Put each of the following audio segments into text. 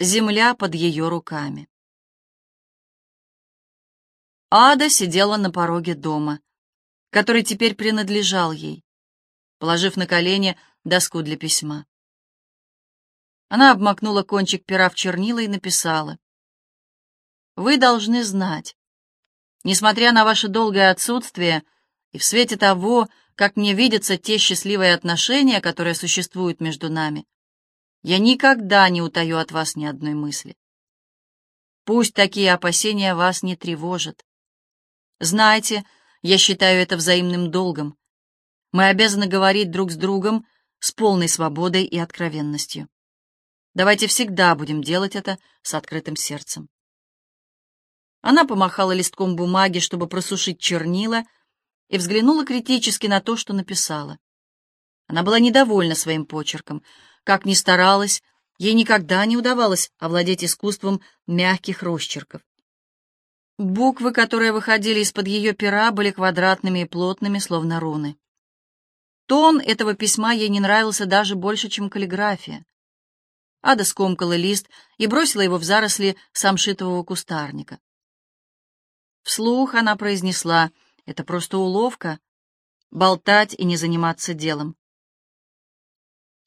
Земля под ее руками. Ада сидела на пороге дома, который теперь принадлежал ей, положив на колени доску для письма. Она обмакнула кончик пера в чернила и написала. «Вы должны знать, несмотря на ваше долгое отсутствие и в свете того, как мне видятся те счастливые отношения, которые существуют между нами, я никогда не утаю от вас ни одной мысли. Пусть такие опасения вас не тревожат. Знайте, я считаю это взаимным долгом. Мы обязаны говорить друг с другом с полной свободой и откровенностью. Давайте всегда будем делать это с открытым сердцем. Она помахала листком бумаги, чтобы просушить чернила, и взглянула критически на то, что написала. Она была недовольна своим почерком. Как ни старалась, ей никогда не удавалось овладеть искусством мягких росчерков. Буквы, которые выходили из-под ее пера, были квадратными и плотными, словно руны. Тон этого письма ей не нравился даже больше, чем каллиграфия. Ада скомкала лист и бросила его в заросли самшитового кустарника. Вслух она произнесла, это просто уловка, болтать и не заниматься делом.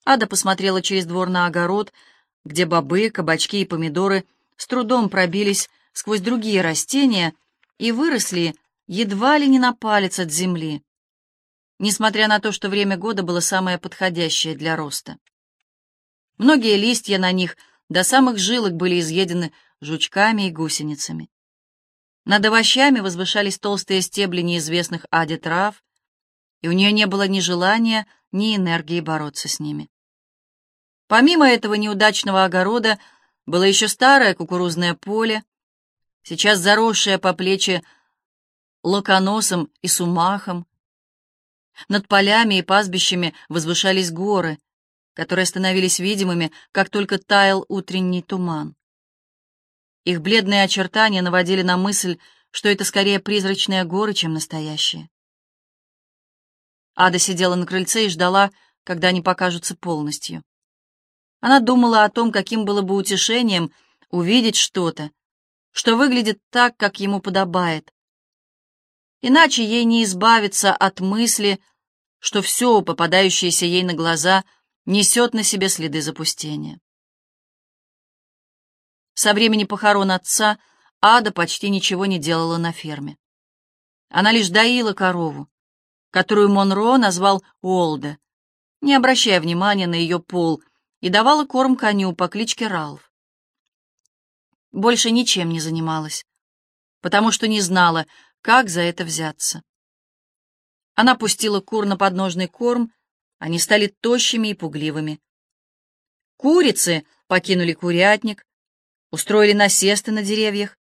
Ада посмотрела через двор на огород, где бобы, кабачки и помидоры с трудом пробились сквозь другие растения и выросли едва ли не на палец от земли, несмотря на то, что время года было самое подходящее для роста. Многие листья на них до самых жилок были изъедены жучками и гусеницами. Над овощами возвышались толстые стебли неизвестных Аде трав, и у нее не было ни желания, ни энергии бороться с ними. Помимо этого неудачного огорода было еще старое кукурузное поле, сейчас заросшее по плечи локоносом и сумахом. Над полями и пастбищами возвышались горы, которые становились видимыми, как только таял утренний туман. Их бледные очертания наводили на мысль, что это скорее призрачные горы, чем настоящие. Ада сидела на крыльце и ждала, когда они покажутся полностью. Она думала о том, каким было бы утешением увидеть что-то, что выглядит так, как ему подобает. Иначе ей не избавиться от мысли, что все, попадающееся ей на глаза, несет на себе следы запустения. Со времени похорон отца Ада почти ничего не делала на ферме. Она лишь доила корову, которую Монро назвал Уолда, не обращая внимания на ее пол, и давала корм коню по кличке Ралф больше ничем не занималась, потому что не знала, как за это взяться. Она пустила кур на подножный корм, они стали тощими и пугливыми. Курицы покинули курятник, устроили насесты на деревьях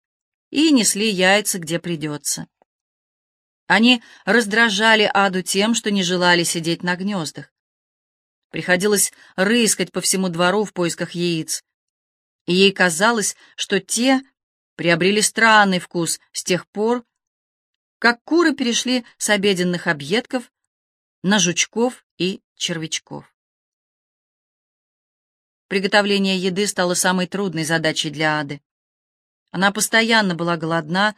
и несли яйца, где придется. Они раздражали Аду тем, что не желали сидеть на гнездах. Приходилось рыскать по всему двору в поисках яиц, и ей казалось, что те приобрели странный вкус с тех пор, как куры перешли с обеденных объедков на жучков и червячков. Приготовление еды стало самой трудной задачей для Ады. Она постоянно была голодна,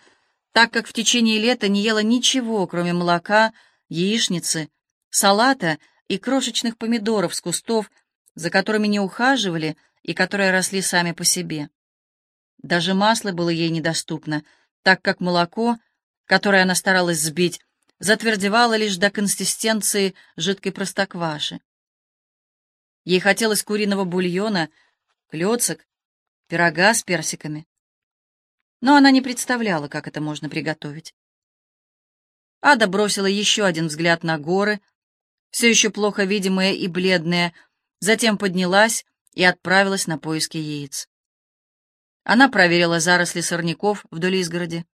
так как в течение лета не ела ничего, кроме молока, яичницы, салата и крошечных помидоров с кустов, за которыми не ухаживали, и которые росли сами по себе. Даже масло было ей недоступно, так как молоко, которое она старалась сбить, затвердевало лишь до консистенции жидкой простокваши. Ей хотелось куриного бульона, клёцок, пирога с персиками. Но она не представляла, как это можно приготовить. Ада бросила еще один взгляд на горы, все еще плохо видимые и бледные, затем поднялась и отправилась на поиски яиц. Она проверила заросли сорняков вдоль изгороди,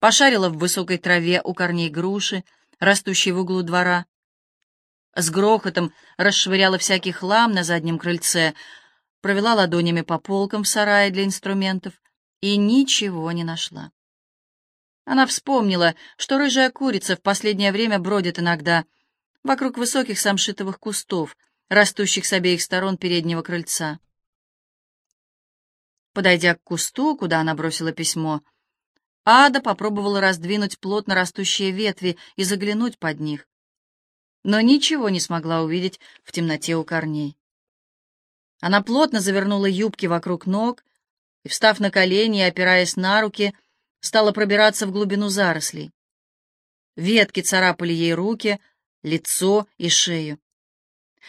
пошарила в высокой траве у корней груши, растущей в углу двора, с грохотом расшвыряла всякий хлам на заднем крыльце, провела ладонями по полкам в сарае для инструментов и ничего не нашла. Она вспомнила, что рыжая курица в последнее время бродит иногда вокруг высоких самшитовых кустов — растущих с обеих сторон переднего крыльца. Подойдя к кусту, куда она бросила письмо, Ада попробовала раздвинуть плотно растущие ветви и заглянуть под них, но ничего не смогла увидеть в темноте у корней. Она плотно завернула юбки вокруг ног и, встав на колени и опираясь на руки, стала пробираться в глубину зарослей. Ветки царапали ей руки, лицо и шею.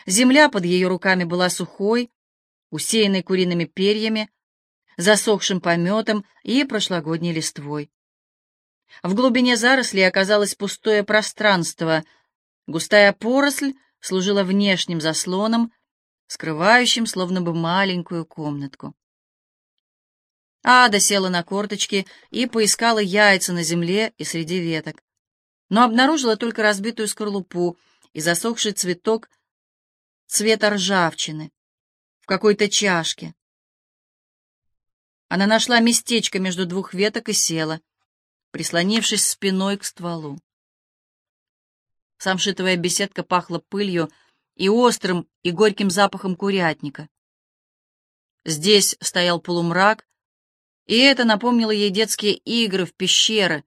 Земля под ее руками была сухой, усеянной куриными перьями, засохшим пометом и прошлогодней листвой. В глубине зарослей оказалось пустое пространство. Густая поросль служила внешним заслоном, скрывающим словно бы маленькую комнатку. Ада села на корточки и поискала яйца на земле и среди веток, но обнаружила только разбитую скорлупу и засохший цветок цвета ржавчины в какой-то чашке. Она нашла местечко между двух веток и села, прислонившись спиной к стволу. Самшитовая беседка пахла пылью и острым и горьким запахом курятника. Здесь стоял полумрак, и это напомнило ей детские игры в пещеры,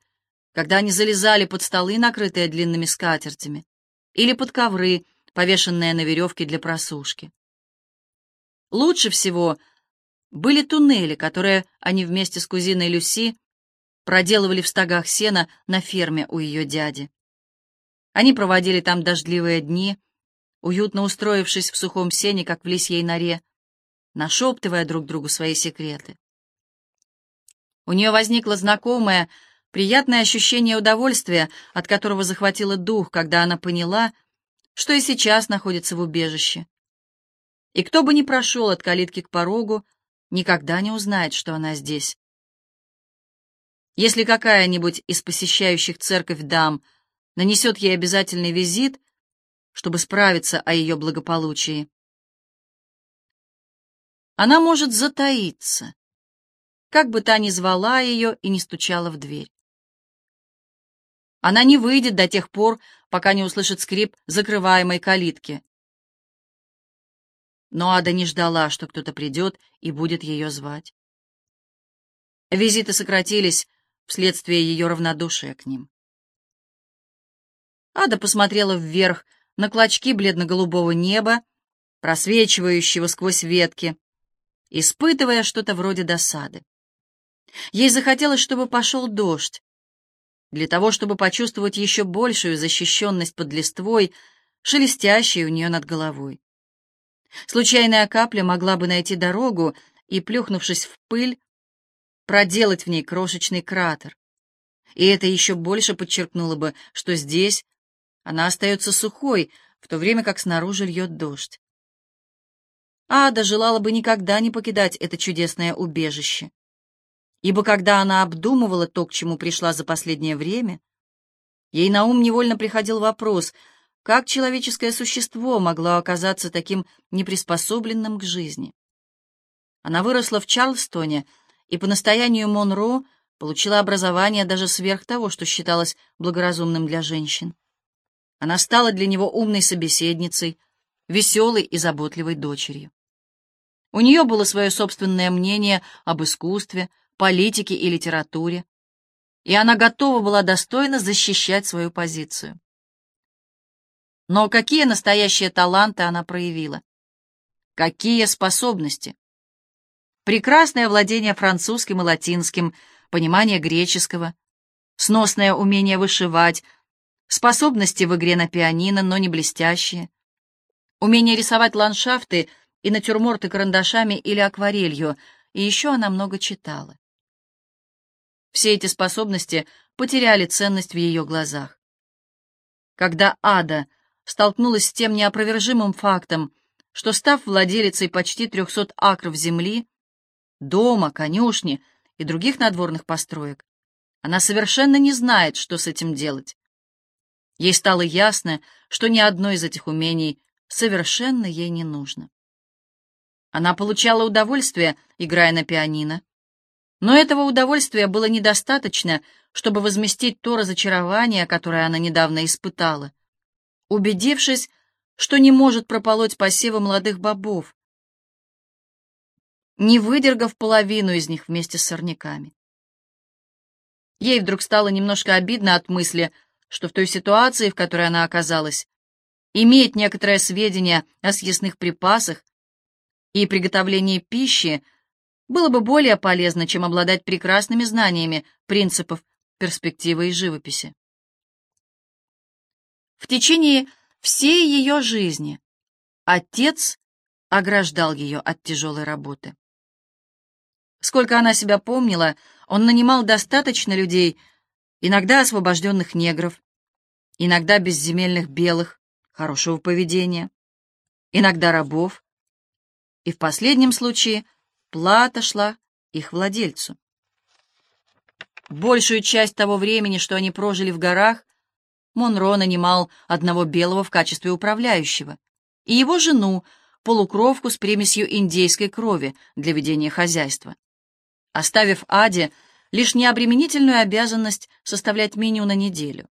когда они залезали под столы, накрытые длинными скатертями, или под ковры, повешенные на веревке для просушки. Лучше всего — были туннели, которые они вместе с кузиной Люси проделывали в стогах сена на ферме у ее дяди. Они проводили там дождливые дни, уютно устроившись в сухом сене, как в лисьей норе, нашептывая друг другу свои секреты. У нее возникло знакомое, приятное ощущение удовольствия, от которого захватило дух, когда она поняла, что и сейчас находится в убежище. И кто бы ни прошел от калитки к порогу, никогда не узнает, что она здесь. Если какая-нибудь из посещающих церковь дам нанесет ей обязательный визит, чтобы справиться о ее благополучии, она может затаиться, как бы та ни звала ее и не стучала в дверь. Она не выйдет до тех пор, пока не услышит скрип закрываемой калитки, но Ада не ждала, что кто-то придет и будет ее звать. Визиты сократились вследствие ее равнодушия к ним. Ада посмотрела вверх на клочки бледно-голубого неба, просвечивающего сквозь ветки, испытывая что-то вроде досады. Ей захотелось, чтобы пошел дождь, для того, чтобы почувствовать еще большую защищенность под листвой, шелестящей у нее над головой. Случайная капля могла бы найти дорогу и, плюхнувшись в пыль, проделать в ней крошечный кратер. И это еще больше подчеркнуло бы, что здесь она остается сухой, в то время как снаружи льет дождь. Ада желала бы никогда не покидать это чудесное убежище. Ибо когда она обдумывала то, к чему пришла за последнее время, ей на ум невольно приходил вопрос — как человеческое существо могло оказаться таким неприспособленным к жизни? Она выросла в Чарльстоне и по настоянию Монро получила образование даже сверх того, что считалось благоразумным для женщин. Она стала для него умной собеседницей, веселой и заботливой дочерью. У нее было свое собственное мнение об искусстве, политике и литературе, и она готова была достойно защищать свою позицию. Но какие настоящие таланты она проявила? Какие способности? Прекрасное владение французским и латинским, понимание греческого, сносное умение вышивать, способности в игре на пианино, но не блестящие, умение рисовать ландшафты и натюрморты карандашами или акварелью, и еще она много читала. Все эти способности потеряли ценность в ее глазах. Когда Ада столкнулась с тем неопровержимым фактом, что, став владелицей почти 300 акров земли, дома, конюшни и других надворных построек, она совершенно не знает, что с этим делать. Ей стало ясно, что ни одно из этих умений совершенно ей не нужно. Она получала удовольствие, играя на пианино, но этого удовольствия было недостаточно, чтобы возместить то разочарование, которое она недавно испытала — убедившись, что не может прополоть посевы молодых бобов. не выдергав половину из них вместе с сорняками. Ей вдруг стало немножко обидно от мысли, что в той ситуации, в которой она оказалась, иметь некоторое сведения о съестных припасах и приготовлении пищи было бы более полезно, чем обладать прекрасными знаниями принципов перспективы и живописи. В течение всей ее жизни отец ограждал ее от тяжелой работы. Сколько она себя помнила, он нанимал достаточно людей, иногда освобожденных негров, иногда безземельных белых, хорошего поведения, иногда рабов, и в последнем случае плата шла их владельцу. Большую часть того времени, что они прожили в горах, Монро нанимал одного белого в качестве управляющего и его жену, полукровку с примесью индейской крови для ведения хозяйства, оставив Аде лишь необременительную обязанность составлять меню на неделю.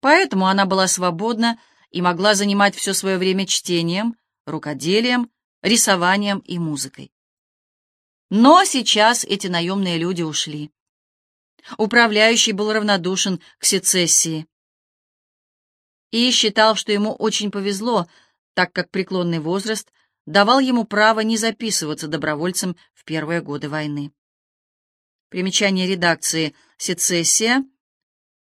Поэтому она была свободна и могла занимать все свое время чтением, рукоделием, рисованием и музыкой. Но сейчас эти наемные люди ушли. Управляющий был равнодушен к сецессии и считал, что ему очень повезло, так как преклонный возраст давал ему право не записываться добровольцем в первые годы войны. Примечание редакции «Сецессия»,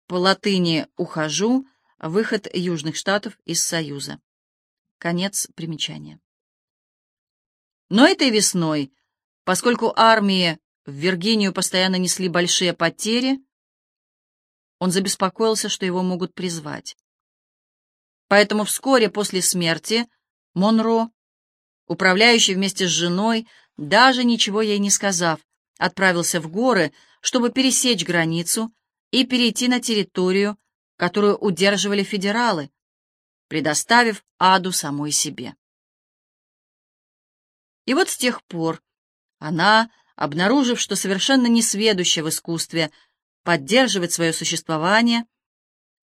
по латыни «ухожу», выход Южных Штатов из Союза. Конец примечания. Но этой весной, поскольку армии в Виргинию постоянно несли большие потери, он забеспокоился, что его могут призвать. Поэтому вскоре после смерти Монро, управляющий вместе с женой, даже ничего ей не сказав, отправился в горы, чтобы пересечь границу и перейти на территорию, которую удерживали федералы, предоставив Аду самой себе. И вот с тех пор она обнаружив, что совершенно несведуща в искусстве поддерживать свое существование,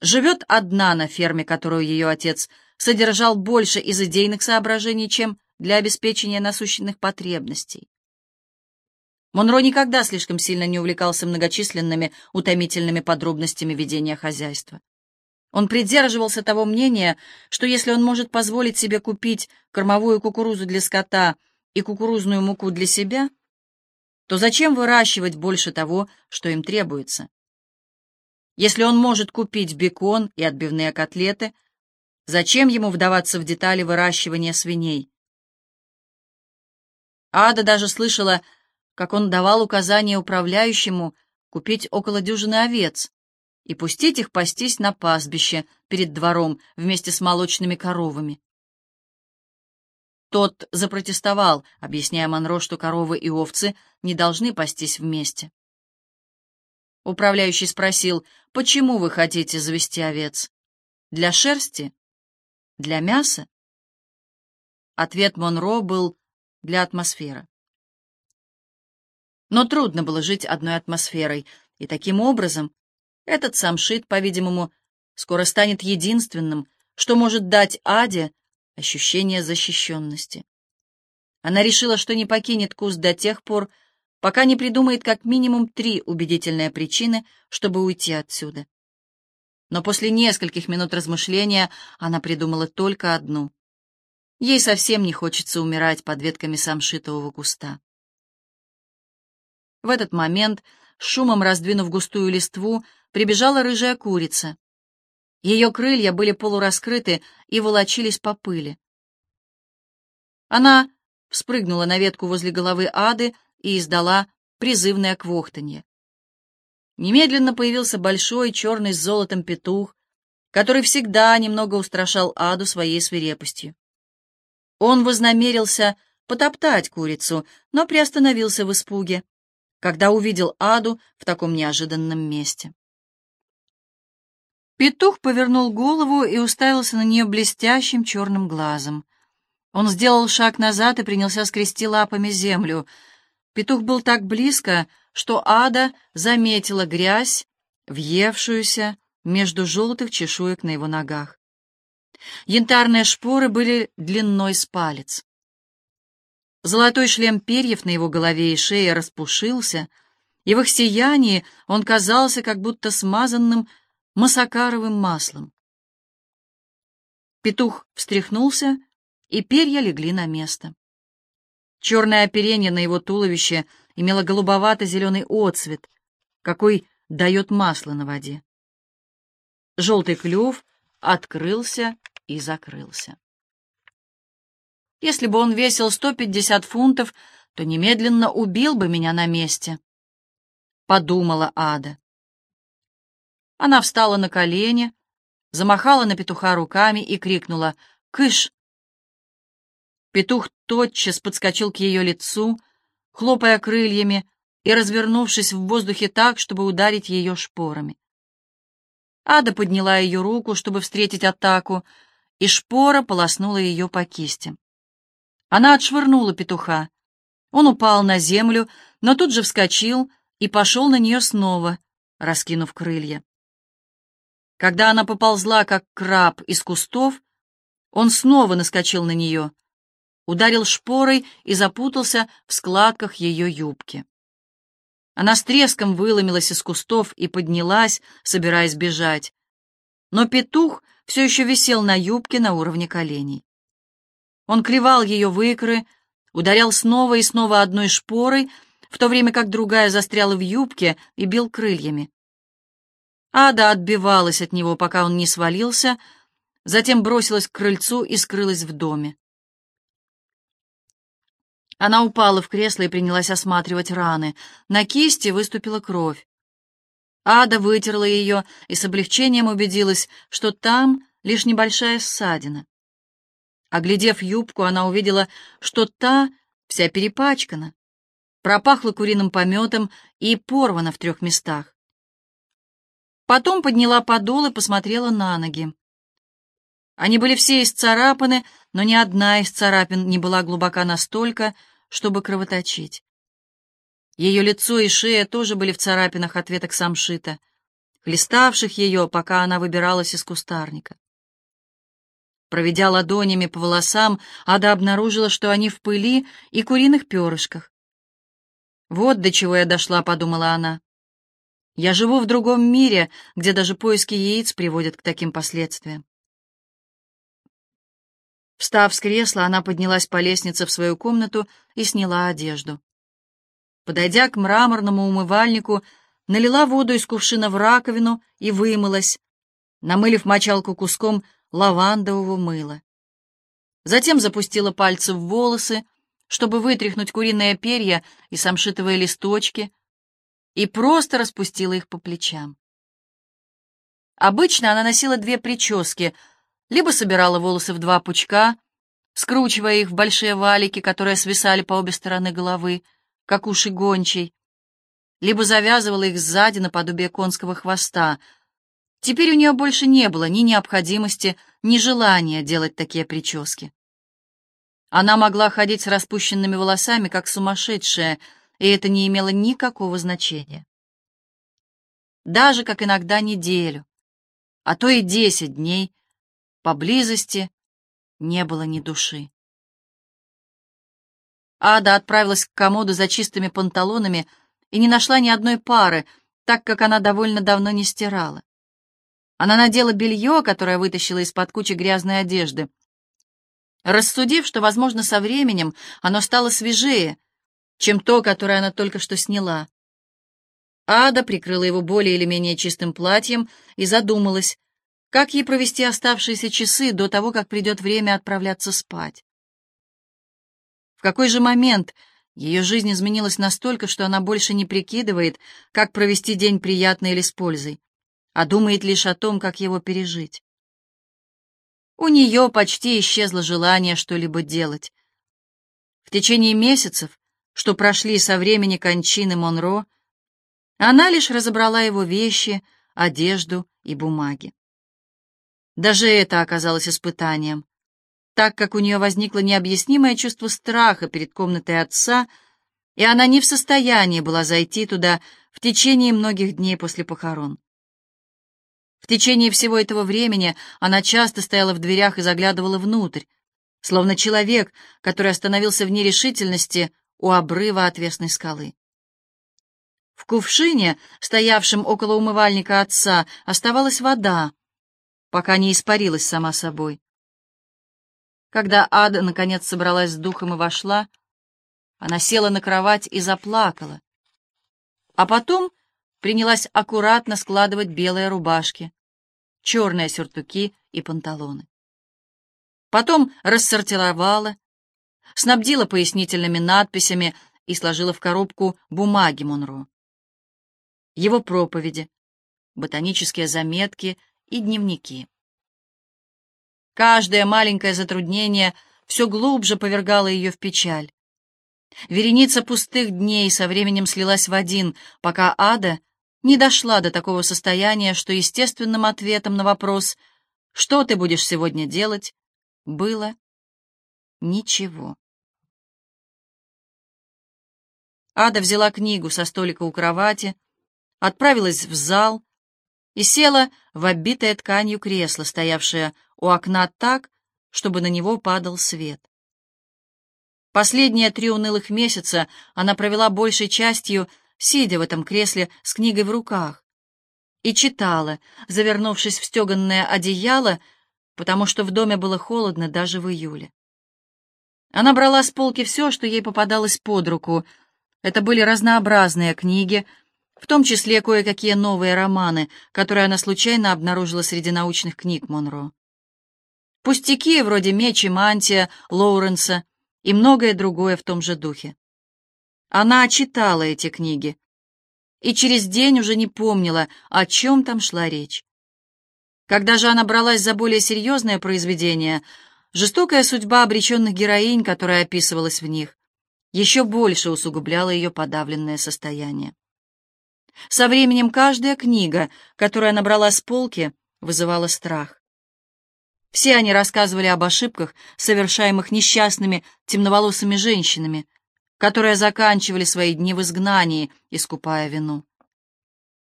живет одна на ферме, которую ее отец содержал больше из идейных соображений, чем для обеспечения насущных потребностей. Монро никогда слишком сильно не увлекался многочисленными утомительными подробностями ведения хозяйства. Он придерживался того мнения, что если он может позволить себе купить кормовую кукурузу для скота и кукурузную муку для себя, то зачем выращивать больше того, что им требуется? Если он может купить бекон и отбивные котлеты, зачем ему вдаваться в детали выращивания свиней? Ада даже слышала, как он давал указание управляющему купить около дюжины овец и пустить их пастись на пастбище перед двором вместе с молочными коровами. Тот запротестовал, объясняя Монро, что коровы и овцы не должны пастись вместе. Управляющий спросил, почему вы хотите завести овец? Для шерсти? Для мяса? Ответ Монро был для атмосферы. Но трудно было жить одной атмосферой, и таким образом этот самшит, по-видимому, скоро станет единственным, что может дать Аде ощущение защищенности. Она решила, что не покинет куст до тех пор, пока не придумает как минимум три убедительные причины, чтобы уйти отсюда. Но после нескольких минут размышления она придумала только одну. Ей совсем не хочется умирать под ветками самшитового куста. В этот момент, шумом раздвинув густую листву, прибежала рыжая курица. Ее крылья были полураскрыты и волочились по пыли. Она вспрыгнула на ветку возле головы Ады и издала призывное квохтанье. Немедленно появился большой черный с золотом петух, который всегда немного устрашал Аду своей свирепостью. Он вознамерился потоптать курицу, но приостановился в испуге, когда увидел Аду в таком неожиданном месте. Петух повернул голову и уставился на нее блестящим черным глазом. Он сделал шаг назад и принялся скрести лапами землю. Петух был так близко, что Ада заметила грязь, въевшуюся между желтых чешуек на его ногах. Янтарные шпоры были длиной с палец. Золотой шлем перьев на его голове и шее распушился, и в их сиянии он казался как будто смазанным масакаровым маслом. Петух встряхнулся, и перья легли на место. Черное оперение на его туловище имело голубовато-зеленый отцвет, какой дает масло на воде. Желтый клюв открылся и закрылся. Если бы он весил 150 фунтов, то немедленно убил бы меня на месте, — подумала Ада. Она встала на колени, замахала на петуха руками и крикнула «Кыш!». Петух тотчас подскочил к ее лицу, хлопая крыльями и развернувшись в воздухе так, чтобы ударить ее шпорами. Ада подняла ее руку, чтобы встретить атаку, и шпора полоснула ее по кисти. Она отшвырнула петуха. Он упал на землю, но тут же вскочил и пошел на нее снова, раскинув крылья. Когда она поползла, как краб из кустов, он снова наскочил на нее, ударил шпорой и запутался в складках ее юбки. Она с треском выломилась из кустов и поднялась, собираясь бежать. Но петух все еще висел на юбке на уровне коленей. Он клевал ее в икры, ударял снова и снова одной шпорой, в то время как другая застряла в юбке и бил крыльями. Ада отбивалась от него, пока он не свалился, затем бросилась к крыльцу и скрылась в доме. Она упала в кресло и принялась осматривать раны. На кисти выступила кровь. Ада вытерла ее и с облегчением убедилась, что там лишь небольшая ссадина. Оглядев юбку, она увидела, что та вся перепачкана, пропахла куриным пометом и порвана в трех местах. Потом подняла подол и посмотрела на ноги. Они были все исцарапаны, но ни одна из царапин не была глубока настолько, чтобы кровоточить. Ее лицо и шея тоже были в царапинах от веток самшита, хлеставших ее, пока она выбиралась из кустарника. Проведя ладонями по волосам, Ада обнаружила, что они в пыли и куриных перышках. «Вот до чего я дошла», — подумала она. «Я живу в другом мире, где даже поиски яиц приводят к таким последствиям». Встав с кресла, она поднялась по лестнице в свою комнату и сняла одежду. Подойдя к мраморному умывальнику, налила воду из кувшина в раковину и вымылась, намылив мочалку куском лавандового мыла. Затем запустила пальцы в волосы, чтобы вытряхнуть куриные перья и самшитовые листочки, и просто распустила их по плечам. Обычно она носила две прически — либо собирала волосы в два пучка, скручивая их в большие валики, которые свисали по обе стороны головы, как уши гончей, либо завязывала их сзади наподобие конского хвоста. Теперь у нее больше не было ни необходимости, ни желания делать такие прически. Она могла ходить с распущенными волосами, как сумасшедшая, и это не имело никакого значения. Даже как иногда неделю, а то и десять дней Поблизости не было ни души. Ада отправилась к комоду за чистыми панталонами и не нашла ни одной пары, так как она довольно давно не стирала. Она надела белье, которое вытащила из-под кучи грязной одежды. Рассудив, что, возможно, со временем оно стало свежее, чем то, которое она только что сняла. Ада прикрыла его более или менее чистым платьем и задумалась, как ей провести оставшиеся часы до того, как придет время отправляться спать? В какой же момент ее жизнь изменилась настолько, что она больше не прикидывает, как провести день приятно или с пользой, а думает лишь о том, как его пережить? У нее почти исчезло желание что-либо делать. В течение месяцев, что прошли со времени кончины Монро, она лишь разобрала его вещи, одежду и бумаги. Даже это оказалось испытанием, так как у нее возникло необъяснимое чувство страха перед комнатой отца, и она не в состоянии была зайти туда в течение многих дней после похорон. В течение всего этого времени она часто стояла в дверях и заглядывала внутрь, словно человек, который остановился в нерешительности у обрыва отвесной скалы. В кувшине, стоявшем около умывальника отца, оставалась вода, пока не испарилась сама собой. Когда Ада, наконец, собралась с духом и вошла, она села на кровать и заплакала, а потом принялась аккуратно складывать белые рубашки, черные сюртуки и панталоны. Потом рассортировала, снабдила пояснительными надписями и сложила в коробку бумаги Монро его проповеди, ботанические заметки и дневники. Каждое маленькое затруднение все глубже повергало ее в печаль. Вереница пустых дней со временем слилась в один, пока ада не дошла до такого состояния, что естественным ответом на вопрос «Что ты будешь сегодня делать?» было ничего. Ада взяла книгу со столика у кровати, отправилась в зал и села в оббитое тканью кресло, стоявшее у окна так, чтобы на него падал свет. Последние три унылых месяца она провела большей частью, сидя в этом кресле с книгой в руках, и читала, завернувшись в стеганное одеяло, потому что в доме было холодно даже в июле. Она брала с полки все, что ей попадалось под руку. Это были разнообразные книги, в том числе кое-какие новые романы, которые она случайно обнаружила среди научных книг Монро. Пустяки вроде «Меч и мантия» Лоуренса и многое другое в том же духе. Она читала эти книги и через день уже не помнила, о чем там шла речь. Когда же она бралась за более серьезное произведение, жестокая судьба обреченных героинь, которая описывалась в них, еще больше усугубляла ее подавленное состояние. Со временем каждая книга, которая набрала с полки, вызывала страх. Все они рассказывали об ошибках, совершаемых несчастными темноволосыми женщинами, которые заканчивали свои дни в изгнании, искупая вину.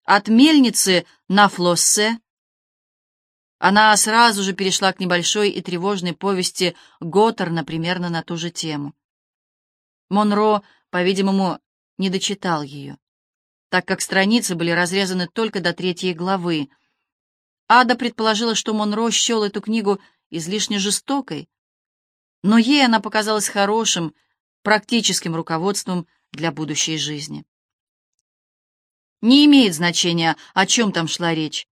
От мельницы на Флоссе она сразу же перешла к небольшой и тревожной повести Готтерна примерно на ту же тему. Монро, по-видимому, не дочитал ее так как страницы были разрезаны только до третьей главы. Ада предположила, что Монро счел эту книгу излишне жестокой, но ей она показалась хорошим, практическим руководством для будущей жизни. Не имеет значения, о чем там шла речь.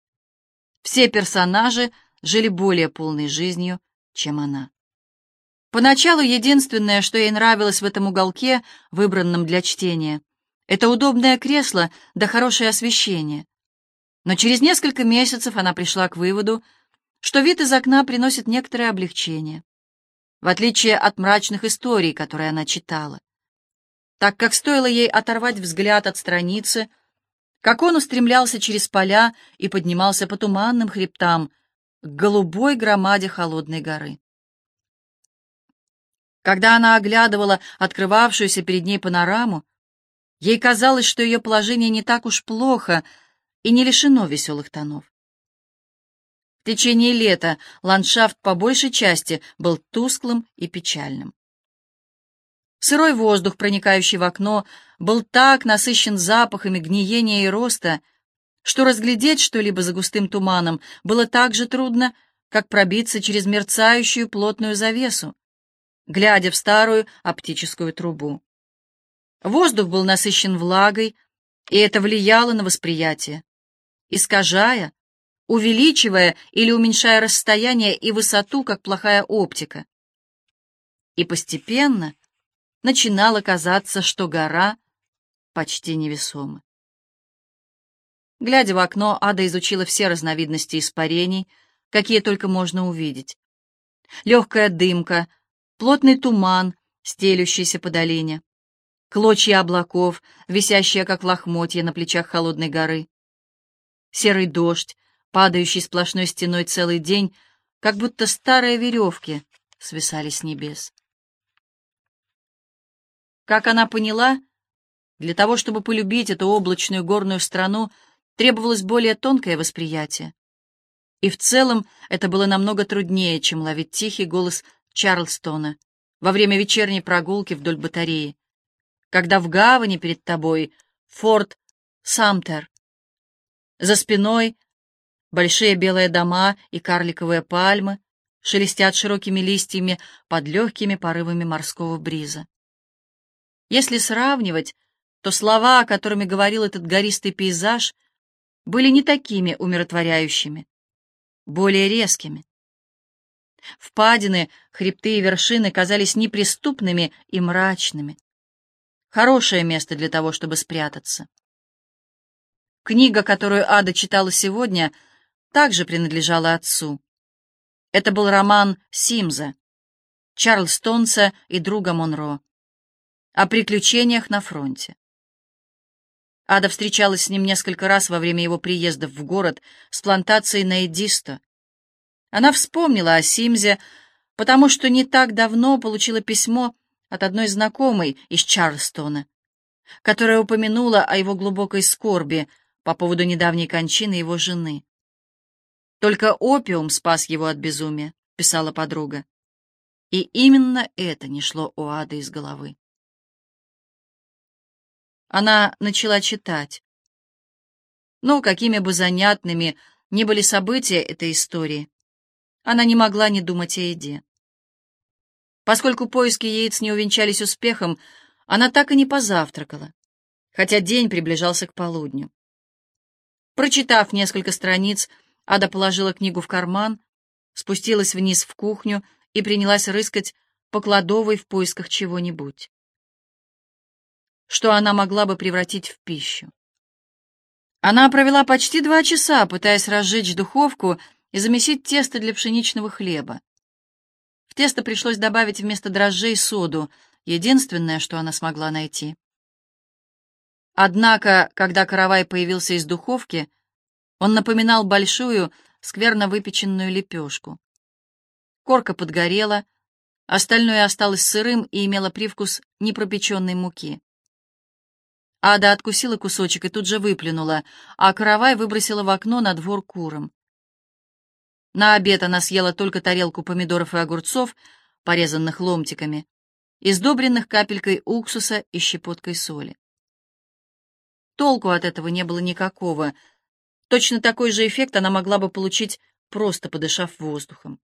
Все персонажи жили более полной жизнью, чем она. Поначалу единственное, что ей нравилось в этом уголке, выбранном для чтения — это удобное кресло да хорошее освещение. Но через несколько месяцев она пришла к выводу, что вид из окна приносит некоторое облегчение, в отличие от мрачных историй, которые она читала. Так как стоило ей оторвать взгляд от страницы, как он устремлялся через поля и поднимался по туманным хребтам к голубой громаде холодной горы. Когда она оглядывала открывавшуюся перед ней панораму, Ей казалось, что ее положение не так уж плохо и не лишено веселых тонов. В течение лета ландшафт по большей части был тусклым и печальным. Сырой воздух, проникающий в окно, был так насыщен запахами гниения и роста, что разглядеть что-либо за густым туманом было так же трудно, как пробиться через мерцающую плотную завесу, глядя в старую оптическую трубу. Воздух был насыщен влагой, и это влияло на восприятие, искажая, увеличивая или уменьшая расстояние и высоту, как плохая оптика. И постепенно начинало казаться, что гора почти невесома. Глядя в окно, Ада изучила все разновидности испарений, какие только можно увидеть. Легкая дымка, плотный туман, стелющийся по долине, клочья облаков, висящие, как лохмотья на плечах холодной горы. Серый дождь, падающий сплошной стеной целый день, как будто старые веревки свисали с небес. Как она поняла, для того, чтобы полюбить эту облачную горную страну, требовалось более тонкое восприятие. И в целом это было намного труднее, чем ловить тихий голос Чарльстона во время вечерней прогулки вдоль батареи, когда в гавани перед тобой форт Самтер, за спиной большие белые дома и карликовые пальмы шелестят широкими листьями под легкими порывами морского бриза. Если сравнивать, то слова, которыми говорил этот гористый пейзаж, были не такими умиротворяющими, более резкими. Впадины, хребты и вершины казались неприступными и мрачными. Хорошее место для того, чтобы спрятаться. Книга, которую Ада читала сегодня, также принадлежала отцу. Это был роман Симза, Чарльстонса и друга Монро о приключениях на фронте. Ада встречалась с ним несколько раз во время его приездов в город с плантацией на Эдисто. Она вспомнила о Симзе, потому что не так давно получила письмо от одной знакомой из Чарльстона, которая упомянула о его глубокой скорби по поводу недавней кончины его жены. «Только опиум спас его от безумия», — писала подруга. И именно это не шло у Ады из головы. Она начала читать. Но какими бы занятными ни были события этой истории, она не могла не думать о еде. Поскольку поиски яиц не увенчались успехом, она так и не позавтракала, хотя день приближался к полудню. Прочитав несколько страниц, Ада положила книгу в карман, спустилась вниз в кухню и принялась рыскать по кладовой в поисках чего-нибудь что она могла бы превратить в пищу. Она провела почти два часа, пытаясь разжечь духовку и замесить тесто для пшеничного хлеба. В тесто пришлось добавить вместо дрожжей соду, единственное, что она смогла найти. Однако, когда каравай появился из духовки, он напоминал большую, скверно выпеченную лепешку. Корка подгорела, остальное осталось сырым и имело привкус непропеченной муки. Ада откусила кусочек и тут же выплюнула, а каравай выбросила в окно на двор курам. На обед она съела только тарелку помидоров и огурцов, порезанных ломтиками, и сдобренных капелькой уксуса и щепоткой соли. Толку от этого не было никакого. Точно такой же эффект она могла бы получить, просто подышав воздухом.